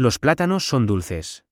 Los plátanos son dulces.